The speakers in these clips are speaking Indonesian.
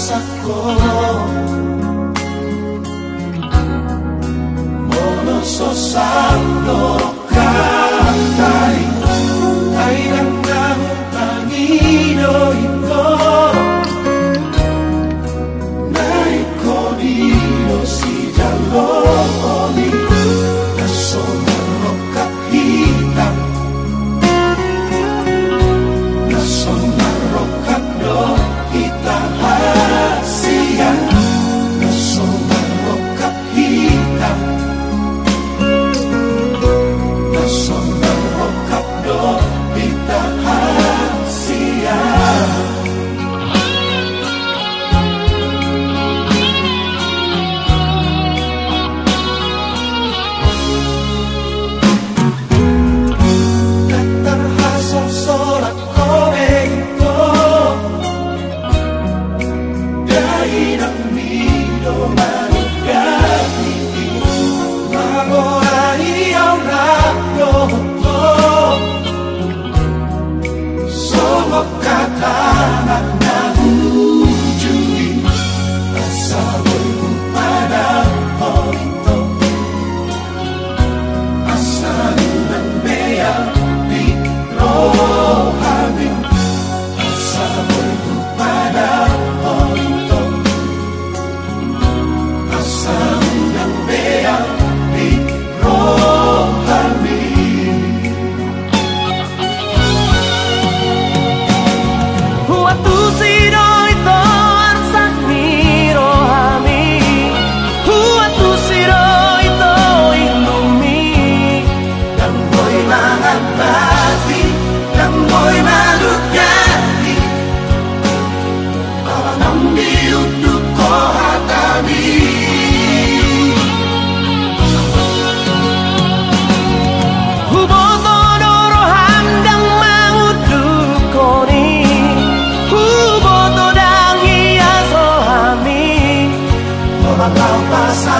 sacó. Monoso santo. calma, calma, sabe?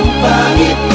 Dahil